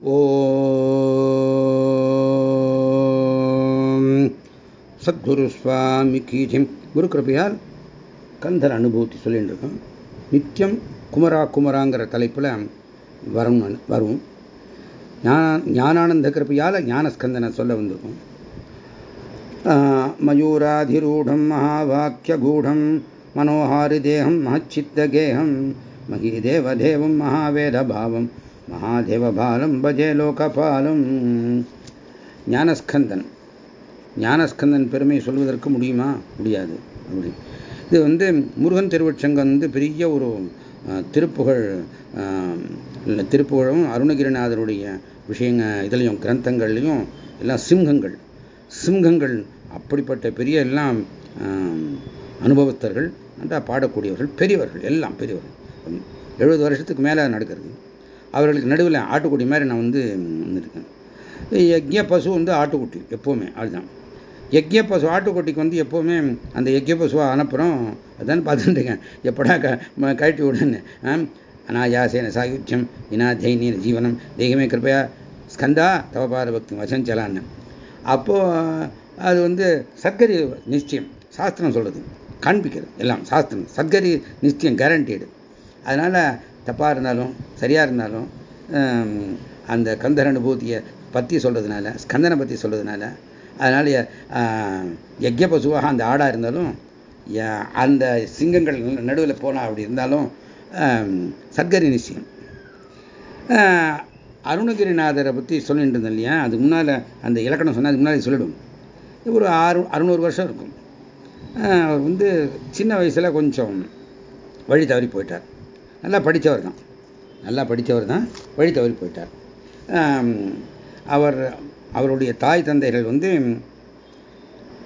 ஓம். சத்குரு சுவாமி கீஜிம் குரு கிருப்பையால் கந்தர் அனுபூத்தி சொல்லிட்டு இருக்கோம். நித்தியம் குமரா குமராங்கிற தலைப்பில் வரும் வரும். ஞானானந்த கிருப்பையால் ஞானஸ்கந்தனை சொல்ல வந்திருக்கும். மகச்சித்த கேகம் மகி தேவதேவம் மகாவேத பாவம் மகாதேவபாலம் பஜே லோகபாலம் ஞானஸ்கந்தன் ஞானஸ்கந்தன் பெருமையை சொல்வதற்கு முடியுமா? முடியாது. அப்படி. இது வந்து முருகன் திருவச்சங்கம் வந்து பெரிய ஒரு திருப்புகழ் திருப்புகழும் அருணகிரிநாதருடைய விஷயங்க இதுலையும் கிரந்தங்கள்லையும் எல்லாம் சிம்ஹங்கள் சிம்ஹங்கள் அப்படிப்பட்ட பெரிய எல்லாம் அனுபவத்தர்கள் நன்றாக பாடக்கூடியவர்கள் பெரியவர்கள் எல்லாம் பெரியவர்கள். எழுபது வருஷத்துக்கு மேலே நடக்கிறது. அவர்களுக்கு நடுவில் ஆட்டுக்குட்டி மாதிரி நான் வந்து வந்திருக்கேன். யஜ்ய பசு வந்து ஆட்டுக்குட்டி எப்போவுமே அதுதான். யஜ்ய பசு ஆட்டுக்குட்டிக்கு வந்து எப்போவுமே அந்த யஜ்ய பசுவை அனுப்புகிறோம் அதான் பார்த்துட்டுருக்கேன் எப்படா க கழட்டி விடுன்னு. அனாயாசேன சாகித்யம் இனா தைனிய ஜீவனம் தெய்வமே கிருப்பையா ஸ்கந்தா தவபார பக்தி வசஞ்சலான்னு அப்போது அது வந்து சர்க்கரை நிச்சயம் சாஸ்திரம் சொல்கிறது காண்பிக்கிறது எல்லாம் சாஸ்திரம். சர்க்கரை நிச்சயம் கேரண்டீடு அதனால் தப்பாக இருந்தாலும் சரியாக இருந்தாலும் அந்த கந்தர் அனுபூதியை பற்றி சொல்கிறதுனால ஸ்கந்தனை பற்றி சொல்கிறதுனால அதனால் யஜ்ய பசுவாக அந்த ஆடாக இருந்தாலும் அந்த சிங்கங்கள் நடுவில் போனால் அப்படி இருந்தாலும் சர்க்கரி நிச்சயம் அருணகிரிநாதரை பற்றி சொல்லிட்டு இருந்தேன் இல்லையா? அது முன்னால் அந்த இலக்கணம் சொன்னால் அது முன்னாடி சொல்லிடும். ஒரு ஆறு அறுநூறு வருஷம் இருக்கும். அவர் வந்து சின்ன வயசில் கொஞ்சம் வழி தவறி போயிட்டார். நல்லா படித்தவர் தான். நல்லா படித்தவர் தான். வழி தவறி போயிட்டார். அவர் அவருடைய தாய் தந்தைகள் வந்து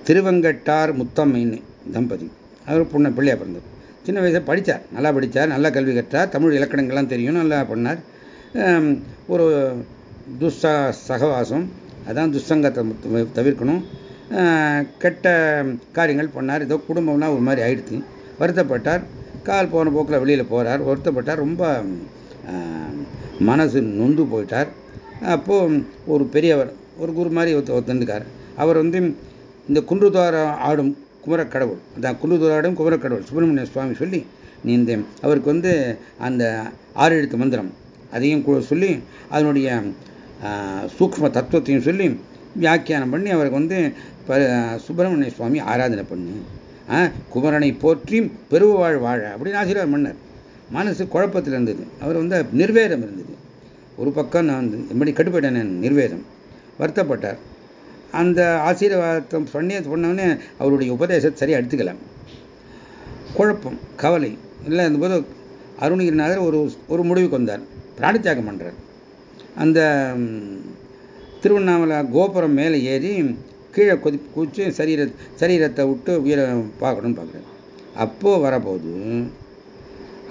திருவங்கட்டார் முத்தம்மைன்னு தம்பதி. அவர் பொண்ணு பிள்ளையா பிறந்தார் சின்ன வயசில் படித்தார் நல்லா படித்தார் நல்லா கல்வி கற்றார். தமிழ் இலக்கணங்கள்லாம் தெரியும். நல்லா பண்ணார். ஒரு துஸ்ஸ சகவாசம் அதான் துஸ்சங்கத்தை தவிர்க்கணும். கெட்ட காரியங்கள் பண்ணார். ஏதோ குடும்பம்னா ஒரு மாதிரி ஆயிடுச்சு. வருத்தப்பட்டார். கால் போன போக்கில் வெளியில் போகிறார். வருத்தப்பட்டார் ரொம்ப மனசு நொந்து போயிட்டார். அப்போது ஒரு பெரியவர் ஒரு குரு மாதிரி ஒத்துந்துக்கார் அவர் வந்து இந்த குன்றுதாரம் ஆடும் குமரக்கடவுள் அதான் குன்றுதாராடும் குமரக்கடவுள் சுப்பிரமணிய சுவாமி சொல்லி நீ இந்த அவருக்கு வந்து அந்த ஆறு எழுத்து மந்திரம் அதையும் சொல்லி அதனுடைய சூக்ம தத்துவத்தையும் சொல்லி வியாக்கியானம் பண்ணி அவருக்கு வந்து சுப்பிரமணிய சுவாமி ஆராதனை பண்ணு. குமரனை போற்றி பெருவாழ் வாழ அப்படின்னு ஆசீர்வாதம் பண்ணார் மனசு குழப்பத்தில் இருந்தது. அவர் வந்து நிர்வேதம் இருந்தது. ஒரு பக்கம் நான் வந்து எப்படி கட்டுப்பட்டேன் நிர்வேதம். வருத்தப்பட்டார். அந்த ஆசீர்வாதத்தை சொன்னே சொன்னோடனே அவருடைய உபதேசத்தை சரியாக எடுத்துக்கலாம் குழப்பம் கவலை இல்லை போது அருணகிரிநாதர் ஒரு ஒரு முடிவுக்கு வந்தார். பிராணித்தியாகம் பண்ணுறார் அந்த திருவண்ணாமலை கோபுரம் மேலே ஏறி கீழே கொதி குச்சி சரீர சரீரத்தை விட்டு உயிரை பார்க்கணும்னு பார்க்குறேன். அப்போது வரபோது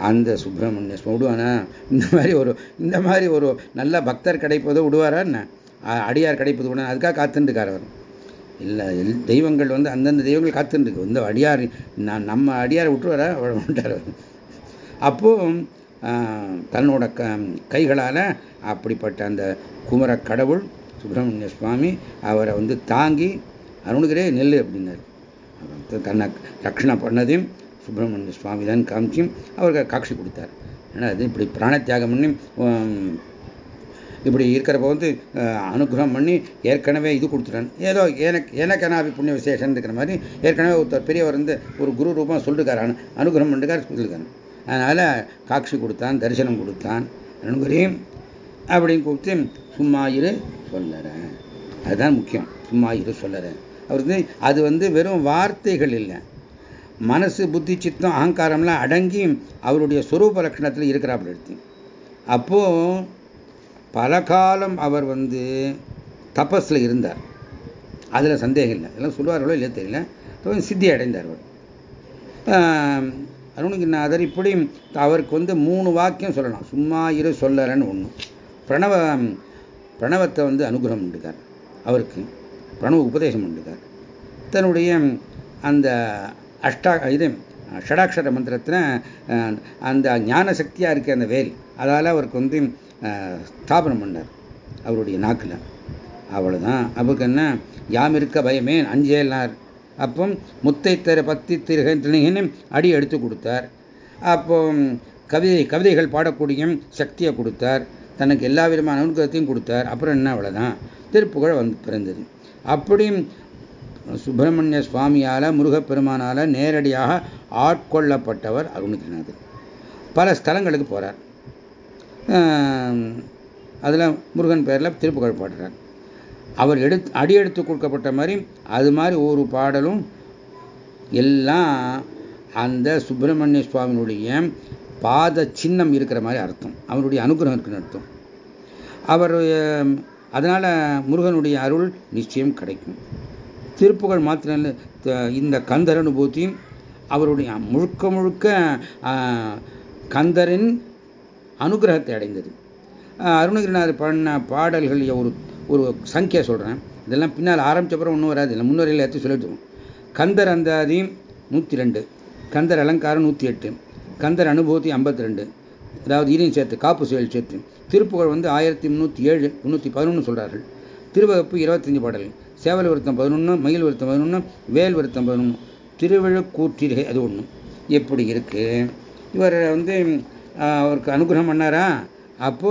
அந்த சுப்பிரமணிய விடுவானா? இந்த மாதிரி ஒரு இந்த மாதிரி ஒரு நல்ல பக்தர் கிடைப்பதோ விடுவாரா என்ன? அடியார் கிடைப்பது விட அதுக்காக காத்துட்டுருக்கார் அவர். இல்லை தெய்வங்கள் வந்து அந்தந்த தெய்வங்கள் காத்துருக்கு இந்த அடியார் நான் நம்ம அடியாரை விட்டுருவாரா? விட்டார் அப்போ தன்னோட க கைகளால் அப்படிப்பட்ட அந்த குமர கடவுள் சுப்பிரமணிய சுவாமி அவரை வந்து தாங்கி அருணுகிறே நெல் அப்படின்னாரு. தன்னை ரக்ஷணம் பண்ணதையும் சுப்பிரமணிய சுவாமி தான் காமிச்சு அவருக்கு காட்சி கொடுத்தார். ஏன்னா அது இப்படி பிராணத்தியாகம் பண்ணி இப்படி இருக்கிறப்ப வந்து அனுகிரகம் பண்ணி ஏற்கனவே இது கொடுத்துட்டான் ஏதோ எனக்கு எனக்கெனாபி புண்ணிய விசேஷம் இருக்கிற மாதிரி ஏற்கனவே ஒருத்தர் பெரியவர் வந்து ஒரு குரு ரூபம் சொல்லிருக்காரு. அனுகிரகம் பண்ணிருக்காரு சொல்லியிருக்காரு அதனால் காட்சி கொடுத்தான் தரிசனம் கொடுத்தான். அனுகிரகம் அப்படின்னு கூப்பிட்டு சும்மா இரு சொல்லறேன் அதுதான் முக்கியம். சும்மா இரு சொல்லறேன் அவருக்கு அது வந்து வெறும் வார்த்தைகள் இல்லை. மனசு புத்தி சித்தம் அகங்காரம்லாம் அடங்கி அவருடைய சுரூப லட்சணத்தில் இருக்கிறாப்புல எடுத்து. அப்போது பல காலம் அவர் வந்து தபஸில் இருந்தார். அதில் சந்தேகம் இல்லை. எல்லாம் சொல்லுவார்களோ இல்லையோ தெரியல. சித்தி அடைந்தார் அவர். அருணகிரிநாதர் இப்படி அவருக்கு வந்து மூணு வாக்கியம் சொல்லலாம். சும்மா இரு சொல்லறன்னு ஒன்று பிரணவ பிரணவத்தை வந்து அனுகிரகம் பண்ணிருக்கார். அவருக்கு பிரணவ உபதேசம் பண்ணிருக்கார். தன்னுடைய அந்த அஷ்டா இது ஷடாட்சர மந்திரத்தில் அந்த ஞான சக்தியாக இருக்க அந்த வேல் அதால் அவருக்கு வந்து ஸ்தாபனம் பண்ணார். அவருடைய நாக்கில். அவ்வளோதான் அவருக்கு என்ன? யாம் இருக்க பயமே அஞ்சேனார் அப்போ முத்தை தர பத்தி திருகின்னு அடி எடுத்து கொடுத்தார். அப்போ கவிதை கவிதைகள் பாடக்கூடிய சக்தியை கொடுத்தார். தனக்கு எல்லா விதமான அனுகிரகத்தையும் கொடுத்தார். அப்புறம் என்ன அவ்வளோதான் திருப்புகழ் வந்து பிறந்தது. அப்படி சுப்பிரமணிய சுவாமியால் முருகப்பெருமானால் நேரடியாக ஆட்கொள்ளப்பட்டவர் அருணகிரிநாதர். பல ஸ்தலங்களுக்கு போகிறார் அதில் முருகன் பேரில் திருப்புகழ் பாடுறார். அவர் எடுத்து அடி எடுத்து கொடுக்கப்பட்ட மாதிரி அது மாதிரி ஒரு பாடலும் எல்லாம் அந்த சுப்பிரமணிய சுவாமியினுடைய பாத சின்னம் இருக்கிற மாதிரி அர்த்தம். அவருடைய அனுகிரகம் இருக்குன்னு அர்த்தம். அவர் அதனால் முருகனுடைய அருள் நிச்சயம் கிடைக்கும். திருப்புகழ் மாத்திரம் இந்த கந்தர் அனுபூதி அவருடைய முழுக்க முழுக்க கந்தரின் அனுகிரகத்தை அடைந்தது. அருணகிரிநாதர் பண்ண பாடல்கள் ஒரு ஒரு சங்கியா சொல்கிறேன் இதெல்லாம் பின்னால் ஆரம்பிச்சப்பறம் ஒன்றும் வராது. இல்லை முன்னுரையில் எடுத்து சொல்லிடுவோம் கந்தர் அந்தாதி நூற்றி ரெண்டு கந்தர் அலங்காரம் நூற்றி எட்டு கந்தர் அனுபூதி ஐம்பத்தி ரெண்டு அதாவது ஈரின் சேர்த்து காப்பு செயல் சேர்த்து. திருப்புகழ் வந்து ஆயிரத்தி முந்நூற்றி ஏழு முந்நூற்றி பதினொன்று சொல்கிறார்கள் திருவகுப்பு இருபத்தஞ்சு பாடல்கள். சேவல் விருத்தம் பதினொன்று மயில் விருத்தம் பதினொன்று வேல் விருத்தம் பதினொன்று திருவிழக்கூற்றிலே அது ஒன்று எப்படி இருக்குது இவர் வந்து அவருக்கு அனுகிரகம் பண்ணாரா? அப்போ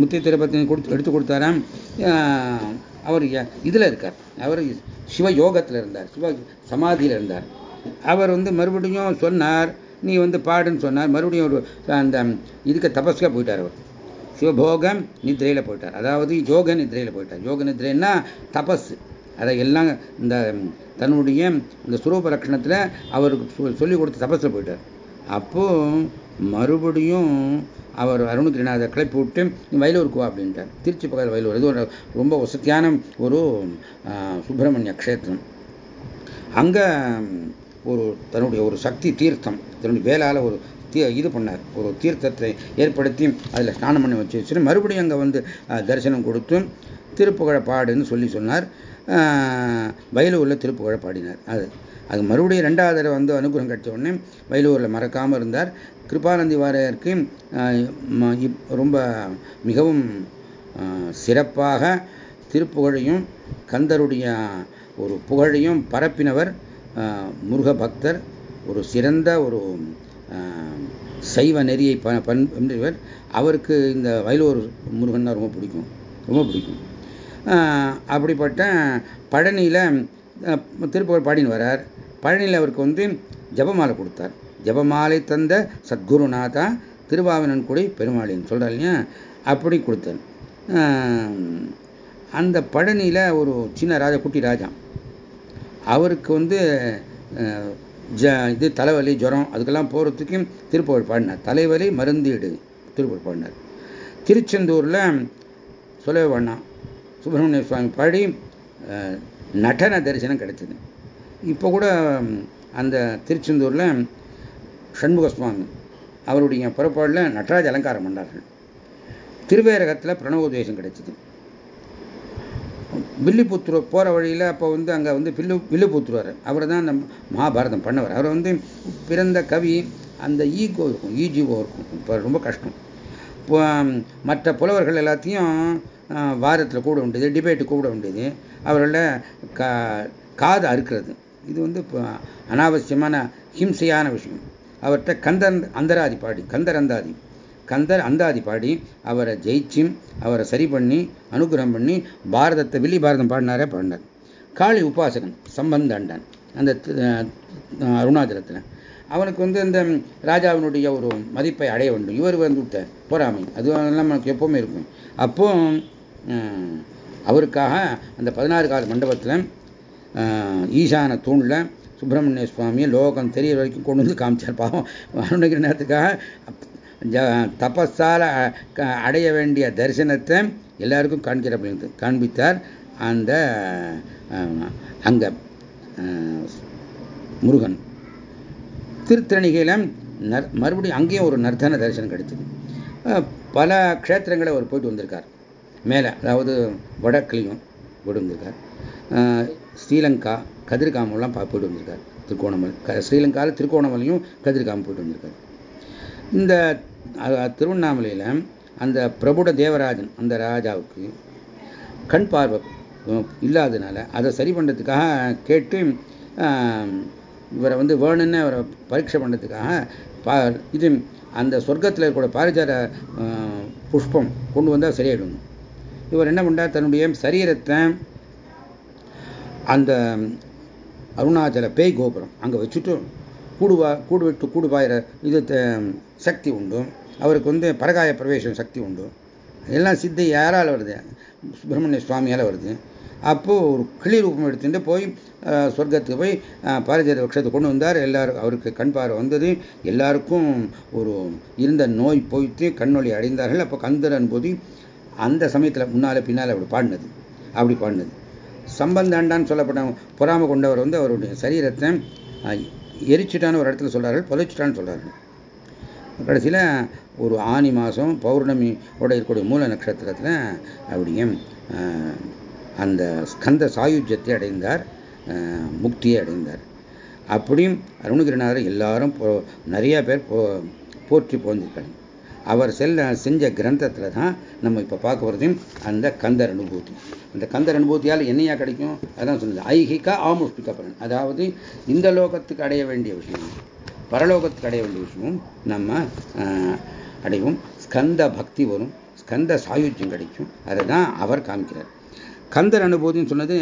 முத்தி திருப்பத்தி கொடுத்து எடுத்து கொடுத்தாராம். அவர் இதில் இருக்கார். அவர் சிவ யோகத்தில் இருந்தார். சிவ சமாதியில் இருந்தார். அவர் வந்து மறுபடியும் சொன்னார் நீ வந்து பாடுன்னு சொன்னார். மறுபடியும் ஒரு அந்த இதுக்கு தபஸ்க்காக போயிட்டார் அவர். சிவபோகம் நித்ரையில் போயிட்டார். அதாவது யோக நித்ரையில் போயிட்டார். யோக நித்ரைன்னா தபஸ். அதை எல்லாம் இந்த தன்னுடைய இந்த சுரூப லட்சணத்தில் அவருக்கு சொல்லிக் கொடுத்த தபஸில் போயிட்டார். அப்போ மறுபடியும் அவர் அருணகிரிநாத கிளப்பி விட்டு வயலூருக்கு வா அப்படின்ட்டார். திருச்சி பக்கத்தில் வயலூர். இது ஒரு ரொம்ப வசதியான ஒரு சுப்பிரமணிய க்ஷேத்திரம். அங்கே ஒரு தன்னுடைய ஒரு சக்தி தீர்த்தம். தன்னுடைய வேளால் ஒரு இது பண்ணார். ஒரு தீர்த்தத்தை ஏற்படுத்தி அதில் ஸ்நானம் பண்ணி வச்சு வச்சுட்டு மறுபடியும் அங்கே வந்து தரிசனம் கொடுத்து திருப்புகழ பாடுன்னு சொல்லி சொன்னார். வயலூரில் திருப்புகழ பாடினார். அது அது மறுபடியும் ரெண்டாவது தடவை வந்து அனுகிரகம் கிடைச்ச உடனே வயலூரில் மறக்காமல் இருந்தார். கிருபானந்தி வாரியருக்கு ரொம்ப மிகவும் சிறப்பாக திருப்புகழையும் கந்தருடைய ஒரு புகழையும் பரப்பினவர் முருக பக்தர் ஒரு சிறந்த ஒரு சைவ நெறியை பண்பவர் அவருக்கு இந்த வயலூர் முருகன் ரொம்ப பிடிக்கும். ரொம்ப பிடிக்கும். அப்படிப்பட்ட பழனியில் திருப்புகழ் பாடின்னு வரார் பழனியில் அவருக்கு வந்து ஜபமாலை கொடுத்தார். ஜபமாலை தந்த சத்குருநாதா திருவாவினன் கூடி பெருமாளின்னு சொல்கிறார் இல்லையா? அப்படி கொடுத்தார். அந்த பழனியில் ஒரு சின்ன ராஜா குட்டி ராஜா. அவருக்கு வந்து ஜ இது தலைவலி ஜுரம் அதுக்கெல்லாம் போகிறதுக்கும் திருப்புகழ் பாடினார். தலைவலி மருந்தீடு திருப்புகழ் பாடினார். திருச்செந்தூரில் சொல்லவே வேணாம். சுப்பிரமணிய சுவாமி பாடி நடன தரிசனம் கிடைச்சது. இப்போ கூட அந்த திருச்செந்தூரில் சண்முக சுவாமி அவருடைய புறப்பாடில் நடராஜ அலங்காரம் பண்ணார்கள். திருவேரகத்தில் பிரணவோதேசம் கிடைச்சது. வில்லிபுத்தூர் போகிற வழியில் அப்போ வந்து அங்கே வந்து வில்லு வில்லுபுத்துருவார் அவர் தான் அந்த மகாபாரதம் பண்ணவர். அவர் வந்து பிறந்த கவி அந்த ஈகோ இருக்கும் ஈஜிஓ இருக்கும். இப்போ ரொம்ப கஷ்டம். மற்ற புலவர்கள் எல்லாத்தையும் வாரத்தில் கூட வேண்டியது டிபேட்டு கூட வேண்டியது அவர்கள கா காது அறுக்கிறது. இது வந்து அனாவசியமான ஹிம்சையான விஷயம். அவர்கிட்ட கந்தர் அந்தராதி பாடி கந்தர் அந்தாதி கந்தர் அந்தாதி பாடி அவரை ஜெயிச்சு அவரை சரி பண்ணி அனுகிரகம் பண்ணி பாரதத்தை வில்லி பாரதம் பாடினாரே பாடினார். காளி உபாசகன் சம்பந்தாண்டான் அந்த அருணாச்சலத்தில். அவனுக்கு வந்து அந்த ராஜாவினுடைய ஒரு மதிப்பை அடைய வேண்டும். இவர் வந்து விட்ட பொறாமை. அது எல்லாம் நமக்கு எப்பவுமே இருக்கும். அப்போ அவருக்காக அந்த பதினாறு கால மண்டபத்தில் ஈசான தூணில் சுப்பிரமணிய சுவாமியை லோகம் தெரியிற வரைக்கும் கொண்டு வந்து காமிச்சார். பாவம் அருணகிரி நேரத்துக்காக தபஸால் அடைய வேண்டிய தரிசனத்தை எல்லாருக்கும் காண்கிற காண்பித்தார். அந்த அங்க முருகன். திருத்தணிகையில் மறுபடியும் அங்கேயும் ஒரு நர்த்தன தரிசனம் கிடைச்சது பல க்ஷேத்திரங்களை அவர் போயிட்டு வந்திருக்கார். மேலே அதாவது வடக்குலையும் போயிட்டு வந்திருக்கார். ஸ்ரீலங்கா கதிர்காமெல்லாம் போயிட்டு வந்திருக்கார். திருக்கோணமலை ஸ்ரீலங்காவில் திருக்கோணமலையும் கதிர்காமம் போயிட்டு வந்திருக்கார். இந்த திருவண்ணாமலையில் அந்த பிரபுட தேவராஜன் அந்த ராஜாவுக்கு கண் பார்வை இல்லாததுனால அதை சரி பண்ணுறதுக்காக கேட்டு இவரை வந்து வேணும்னு அவரை பரீட்சை பண்ணுறதுக்காக இது அந்த சொர்க்கத்தில் கூட பாரிஜார புஷ்பம் கொண்டு வந்தால் சரியாயிடும். இவர் என்ன பண்ணார் தன்னுடைய சரீரத்தை அந்த அருணாச்சல பேய் கோபுரம் அங்கே வச்சுட்டு கூடுவா கூடு விட்டு கூடுபாயிற இது சக்தி உண்டு. அவருக்கு வந்து பரகாய பிரவேசம் சக்தி உண்டு. எல்லாம் சித்தி யாரால் வருது? சுப்பிரமணிய சுவாமியால் வருது. அப்போது ஒரு கிளி ரூபம் எடுத்துட்டு போய் சொர்க்கத்துக்கு போய் பாரிஜாத வட்சத்தை கொண்டு வந்தார். எல்லாரும் அவருக்கு கண் பார்வை வந்தது. எல்லாருக்கும் ஒரு இருந்த நோய் போய்த்து கண்ணொளி அடைந்தார்கள். அப்போ கந்தரன் போது அந்த சமயத்தில் முன்னால் பின்னால் அப்படி பாடினது. அப்படி பாடினது. சம்பந்தாண்டான்னு சொல்லப்பட்ட பொறாம கொண்டவர் வந்து அவருடைய சரீரத்தை எரிச்சுட்டான்னு ஒரு இடத்துல சொல்கிறார்கள் புதைச்சிட்டான்னு சொல்கிறார்கள் கடைசியில் ஒரு ஆனி மாதம் பௌர்ணமியோட இருக்கக்கூடிய மூல நட்சத்திரத்தில் அப்படியும் அந்த ஸ்கந்த சாயுஜ்யத்தை அடைந்தார் முக்தியை அடைந்தார். அப்படியும் அருணகிரிநாதர் எல்லாரும் நிறைய பேர் போற்றி போந்திருக்காங்க அவர் செல்ல செஞ்ச கிரந்தத்தில் தான் நம்ம இப்போ பார்க்க போகிறதையும் அந்த கந்தர் அனுபூதி அந்த கந்தர் அனுபூதியால் என்னையா கிடைக்கும்? அதான் சொல்லுது ஐகிகா ஆமுஷ்டிக பலன் அதாவது இந்த லோகத்துக்கு அடைய வேண்டிய விஷயம். பரலோகத்துக்கு அடைய வேண்டிய விஷயமும் நம்ம அடைவோம். ஸ்கந்த பக்தி வரும். ஸ்கந்த சாயுஜ்யம் கிடைக்கும். அதை தான் அவர் காமிக்கிறார். கந்தர் அனுபூதின்னு சொன்னது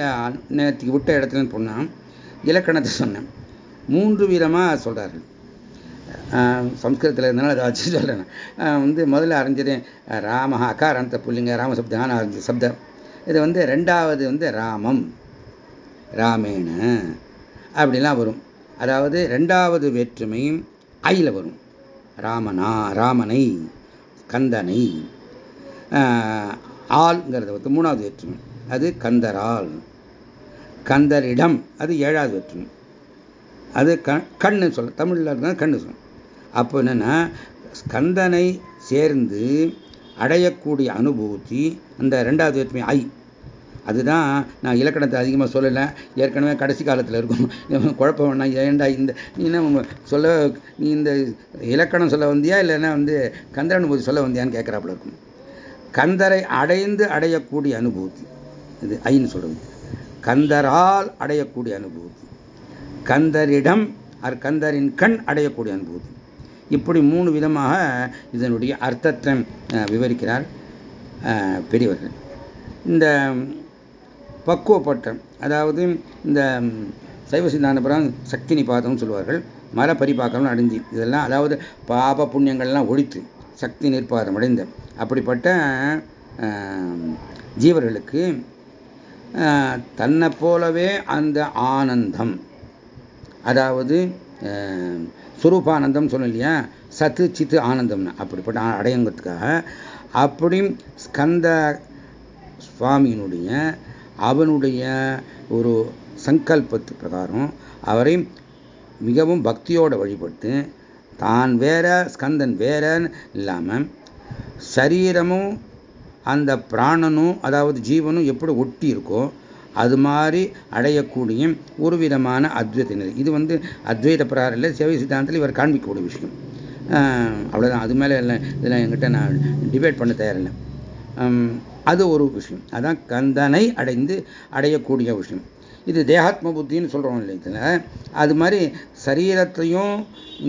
நேற்றுக்கு விட்ட இடத்துலன்னு சொன்னான் இலக்கணத்தை சொன்னேன். மூன்று விதமாக சொல்கிறார்கள் சம்ஸ்கிருதத்தில் இருந்தாலும் அதை வச்சு சொல்கிறேன் வந்து முதல்ல அறிஞ்சது ராம அகாராந்த புல்லிங்க ராமசப்தான சப்தம். இது வந்து ரெண்டாவது வந்து ராமம். ராமேண அப்படிலாம் வரும். அதாவது ரெண்டாவது வேற்றுமை ஐயில் வரும். ராமனா ராமனை கந்தனை. ஆள்ங்கிறத வந்து மூணாவது வேற்றுமை. அது கந்தரால். கந்தரிடம் அது ஏழாவது வேற்றுமை. அது கண்ணு சொல்ல தமிழில் இருந்தால் கண்ணு சொல்லும் அப்போ என்னென்னா ஸ்கந்தனை சேர்ந்து அடையக்கூடிய அனுபூதி அந்த ரெண்டாவது வேற்றுமை ஐ. அதுதான் நான் இலக்கணத்தை அதிகமாக சொல்லலை. ஏற்கனவே கடைசி காலத்தில் இருக்கும். குழப்பம் வேணாம் ஏண்டா இந்த நீ என்ன சொல்ல நீ இந்த இலக்கணம் சொல்ல வந்தியா? இல்லைன்னா வந்து கந்தர் அனுபூதி சொல்ல வந்தியான்னு கேட்குறாப்புல இருக்கும். கந்தரை அடைந்து அடையக்கூடிய அனுபூதி. இது ஐன்னு சொல்றது. கந்தரால் அடையக்கூடிய அனுபூதி. கந்தரிடம் கந்தரின் கண் அடையக்கூடிய அனுபூதி. இப்படி மூணு விதமாக இதனுடைய அர்த்தத்தை விவரிக்கிறார் பெரியவர்கள். இந்த பக்குவப்பட்ட அதாவது இந்த சைவ சித்தாந்தபுரம் சக்தி நிபாதம்னு சொல்லுவார்கள். மர பரிபாக்கம்னு அடைஞ்சி. இதெல்லாம் அதாவது பாப புண்ணியங்கள்லாம் ஒழித்து சக்தி நிற்பாதம் அடைந்த அப்படிப்பட்ட ஜீவர்களுக்கு தன்னை போலவே அந்த ஆனந்தம். அதாவது சுரூபானந்தம் சொன்னோம் இல்லையா? சத்து சித்து ஆனந்தம்னு. அப்படிப்பட்ட அடையங்கிறதுக்காக அப்படி ஸ்கந்த சுவாமியினுடைய அவனுடைய ஒரு சங்கல்பத்து பிரகாரம் அவரை மிகவும் பக்தியோடு வழிபட்டு தான் வேற ஸ்கந்தன் வேறன்னு இல்லாமல் சரீரமும் அந்த பிராணனும் அதாவது ஜீவனும் எப்படி ஒட்டி இருக்கோ அது மாதிரி அடையக்கூடிய ஒரு விதமான அத்வைத நிலை இது வந்து அத்வைத பிரகாரம் இல்லை சேவை சித்தாந்தத்தில் இவர் காண்பிக்கக்கூடிய விஷயம். அவ்வளோதான் அது மேலே இல்லை இதெல்லாம் என்கிட்ட நான் டிபேட் பண்ண தயாரில்லை. அது ஒரு விஷயம். அதான் கந்தனை அடைந்து அடையக்கூடிய விஷயம். இது தேகாத்ம புத்தின்னு சொல்கிறோம் இல்லை அது மாதிரி சரீரத்தையும்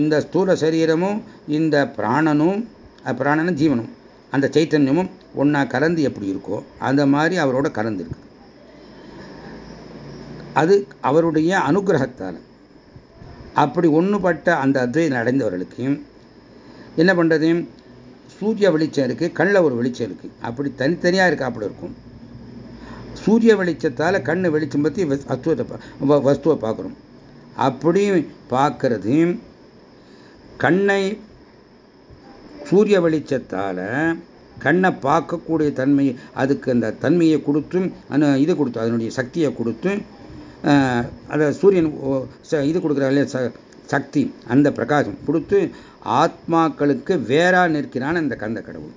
இந்த ஸ்தூல சரீரமும் இந்த பிராணனும் பிராணனும் ஜீவனும் அந்த சைத்தன்யமும் ஒன்றா கலந்து எப்படி இருக்கோ அந்த மாதிரி அவரோட கலந்து இருக்குது அது அவருடைய அனுகிரகத்தால். அப்படி ஒன்றுபட்ட அந்த அத்வைதம் அடைந்தவர்களுக்கு என்ன பண்ணுறது சூரிய வெளிச்சம் இருக்குது கண்ணில் ஒரு வெளிச்சம் இருக்குது அப்படி தனித்தனியாக இருக்கா அப்படி இருக்கும். சூரிய வெளிச்சத்தால் கண் வெளிச்சம் பற்றி வஸ்துவத்தை வஸ்துவை பார்க்குறோம். அப்படி பார்க்கறது கண்ணை சூரிய வெளிச்சத்தால் கண்ணை பார்க்கக்கூடிய தன்மை அதுக்கு அந்த தன்மையை கொடுத்தும் இது கொடுத்து அதனுடைய சக்தியை கொடுத்து அதை சூரியன் இது கொடுக்குறாரு சக்தி அந்த பிரகாசம் கொடுத்து ஆத்மாக்களுக்கு வேறா நிற்கிறான் அந்த கந்த கடவுள்.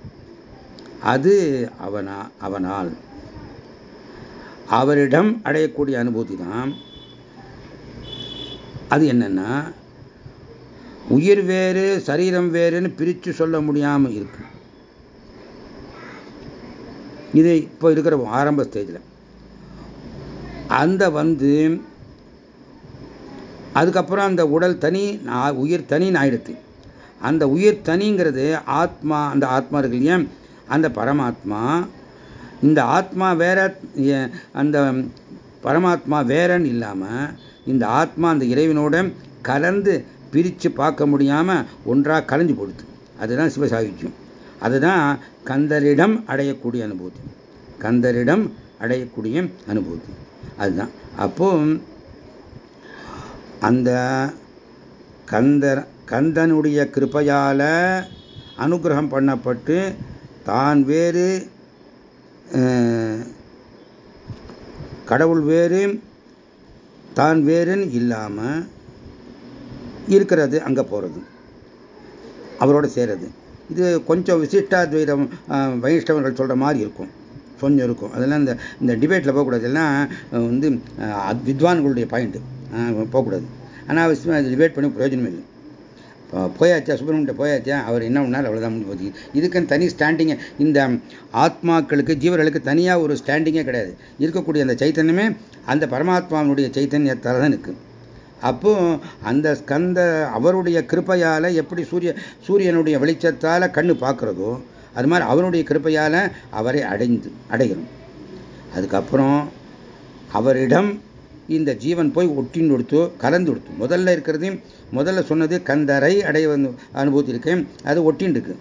அது அவனா அவனால். அவரிடம் அடையக்கூடிய அனுபூதி தான். அது என்னன்னா உயிர் வேறு சரீரம் வேறுன்னு பிரித்து சொல்ல முடியாமல் இருக்கு. இது இப்போ இருக்கிற ஆரம்ப ஸ்டேஜில் அந்த வந்து அதுக்கப்புறம் அந்த உடல் தனி உயிர் தனின்னு ஆயிடுத்து. அந்த உயிர் தனிங்கிறது ஆத்மா அந்த ஆத்மா இருக்கு இல்லையா? அந்த பரமாத்மா. இந்த ஆத்மா வேற அந்த பரமாத்மா வேறன்னு இல்லாமல் இந்த ஆத்மா அந்த இறைவனோட கலந்து பிரித்து பார்க்க முடியாமல் ஒன்றாக கலைஞ்சு போடுது அதுதான் சிவசாகித்யம் அதுதான் கந்தரிடம் அடையக்கூடிய அனுபூதி. கந்தரிடம் அடையக்கூடிய அனுபூதி. அதுதான். அப்போ அந்த கந்தர் கந்தனுடைய கிருப்பையால் அனுகிரகம் பண்ணப்பட்டு தான் வேறு கடவுள் வேறு தான் வேறுன்னு இல்லாமல் இருக்கிறது அங்கே போகிறது அவரோட செய்கிறது இது கொஞ்சம் விசிஷ்டாத்வைதம் வைஷ்ணவர்கள் சொல்கிற மாதிரி இருக்கும். கொஞ்சம் இருக்கும். அதெல்லாம் இந்த இந்த டிபேட்டில் போகக்கூடாது. எல்லாம் வந்து வித்வான்களுடைய பாயிண்ட்டு போகக்கூடாது. ஆனால் அவசியமாக டிபேட் பண்ணி பிரயோஜனம் இல்லை. போயாச்சா சுப்பிரமணிய போயாச்சா அவர் என்ன பண்ணார் அவ்வளோதான் போச்சு. இதுக்குன்னு தனி ஸ்டாண்டிங்கே இந்த ஆத்மாக்களுக்கு ஜீவர்களுக்கு தனியாக ஒரு ஸ்டாண்டிங்கே கிடையாது. இருக்கக்கூடிய அந்த சைத்தன்யமே அந்த பரமாத்மாவினுடைய சைத்தன்யத்தால் தான் இருக்குது அப்போ அந்த ஸ்கந்த அவருடைய கிருப்பையால் எப்படி சூரிய சூரியனுடைய வெளிச்சத்தால் கண்ணு பார்க்குறதோ அது மாதிரி அவருடைய கிருப்பையால் அவரை அடைந்து அடைகிறோம். அதுக்கப்புறம் அவரிடம் இந்த ஜீவன் போய் ஒட்டின்னு கொடுத்து கலந்து கொடுத்து. முதல்ல இருக்கிறதையும் முதல்ல சொன்னது கந்தரை அடைய அனுபூத்தி இருக்கு அது ஒட்டின்னு இருக்கு.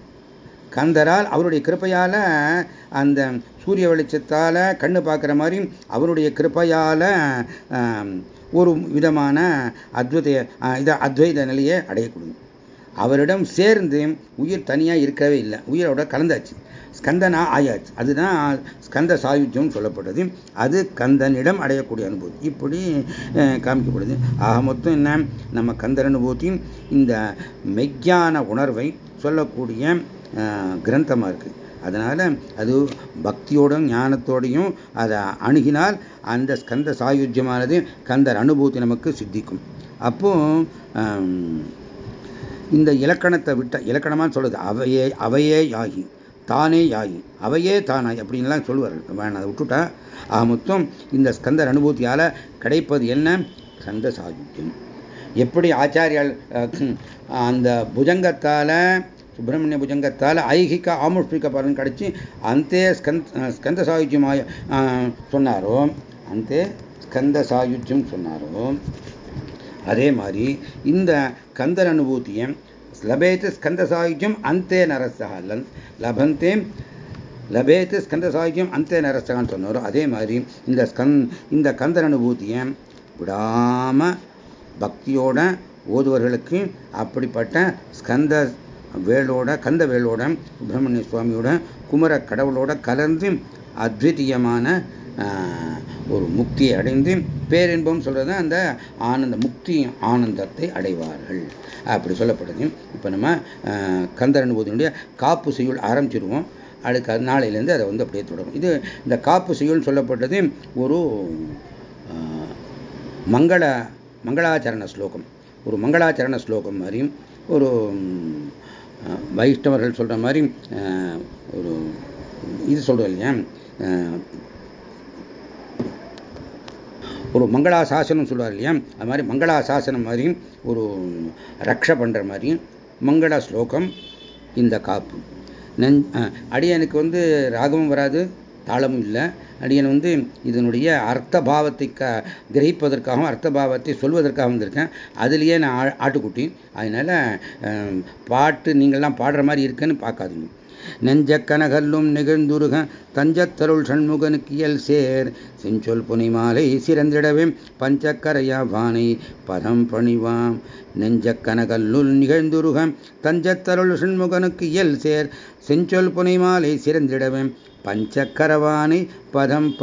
கந்தரால் அவருடைய கிருப்பையால் அந்த சூரிய வெளிச்சத்தால் கண்ணு பார்க்குற மாதிரி அவருடைய கிருப்பையால் ஒரு விதமான அத்வைத இதை அத்வைத நிலையை அடையக்கூடும். அவரிடம் சேர்ந்து உயிர் தனியாக இருக்கவே இல்லை. உயிரோட கலந்தாச்சு. ஸ்கந்தனா ஆயாச்சு அதுதான் ஸ்கந்த சாயுஜம் சொல்லப்படுறது அது கந்தனிடம் அடையக்கூடிய அனுபூதி. இப்படி காமிக்கப்படுது. ஆக மொத்தம் என்ன? நம்ம கந்தர் அனுபூதியும் இந்த மெய்யான உணர்வை சொல்லக்கூடிய கிரந்தமாக இருக்குது அதனால் அது பக்தியோடும் ஞானத்தோடையும் அதை அணுகினால் அந்த ஸ்கந்த சாயுஜ்யமானது கந்தர் அனுபூதி நமக்கு சித்திக்கும். அப்போ இந்த இலக்கணத்தை விட்ட இலக்கணமாக சொல்லுது அவையே அவையே யாகி தானே யாகி அவையே தானாய் அப்படின்லாம் சொல்லுவார். வேணாம் அதை விட்டுட்டா. ஆக மொத்தம் இந்த ஸ்கந்தர் அனுபூத்தியால் கிடைப்பது என்ன? ஸ்கந்த சாகித்யம். எப்படி ஆச்சாரியால் அந்த புஜங்கத்தால் சுப்பிரமணிய புஜங்கத்தால் ஐகிக ஆமுஷ்மிக பலன் கிடைச்சி அந்தே ஸ்கந்த ஸ்கந்த சாயுஜ்யமாய சொன்னாரோ? அந்தே ஸ்கந்த சாயுஜ்யம் சொன்னாரோ? அதே மாதிரி இந்த கந்தர் அனுபூத்தியம் லபேத்து ஸ்கந்த சாயுஜ்யம் அந்தே நரசா லபந்தே லபேத்து ஸ்கந்த சாயுஜ்யம் அந்தே நரசகான்னு சொன்னாரோ அதே மாதிரி இந்த ஸ்கந் இந்த கந்தர் அனுபூதியை விடாம பக்தியோட ஓதுவர்களுக்கு அப்படிப்பட்ட ஸ்கந்த வேலோட கந்த வேலோட சுப்பிரமணிய சுவாமியோட குமர கடவுளோட கலந்து அத்விதீயமான ஒரு முக்தியை அடைந்து பேரின்பம் சொல்றது அந்த ஆனந்த முக்தி ஆனந்தத்தை அடைவார்கள். அப்படி சொல்லப்படுது. இப்போ நம்ம கந்தர் அனுபூதியினுடைய காப்பு செய்யுள் ஆரம்பிச்சிருவோம். அதுக்கு நாளையிலேருந்து அதை வந்து அப்படியே தொடரும். இது இந்த காப்பு செய்யுள்னு சொல்லப்பட்டது ஒரு மங்கள மங்களாச்சரண ஸ்லோகம். ஒரு மங்களாச்சரண ஸ்லோகம் மாதிரியும் ஒரு வைஷ்ணவர்கள் சொல்கிற மாதிரி ஒரு இது சொல்கிறோம் இல்லையா? ஒரு மங்களா சாசனம் சொல்லுவார் இல்லையா? அது மாதிரி மங்களா சாசனம் மாதிரியும் ஒரு ரக்ஷ பண்ணுற மாதிரியும் மங்கள ஸ்லோகம் இந்த காப்பு. நெஞ் அடியனுக்கு வந்து ராகமும் வராது தாளமும் இல்லை. அடியன் வந்து இதனுடைய அர்த்த பாவத்தை க கிரகிப்பதற்காகவும் அர்த்த பாவத்தை சொல்வதற்காக வந்திருக்கேன். அதுலேயே நான் ஆட்டுக்குட்டி. அதனால் பாட்டு நீங்கள்லாம் பாடுற மாதிரி இருக்குன்னு பார்க்காதீங்க. நெஞ்ச கனகல்லும் நிகழ்ந்துருக தஞ்சத்தருள் சண்முகனுக்கியல் சேர். செஞ்சொல் புனிமாலை சிறந்திடவே பஞ்சக்கரையாவானை பதம் பணிவாம். நெஞ்ச கனகல்லுள் நிகழ்ந்துருக தஞ்சத்தருள் சண்முகனுக்கு இயல் சேர். செஞ்சொல் புனைமாலை சிறந்திடவே பஞ்சக்கரவானை பதம்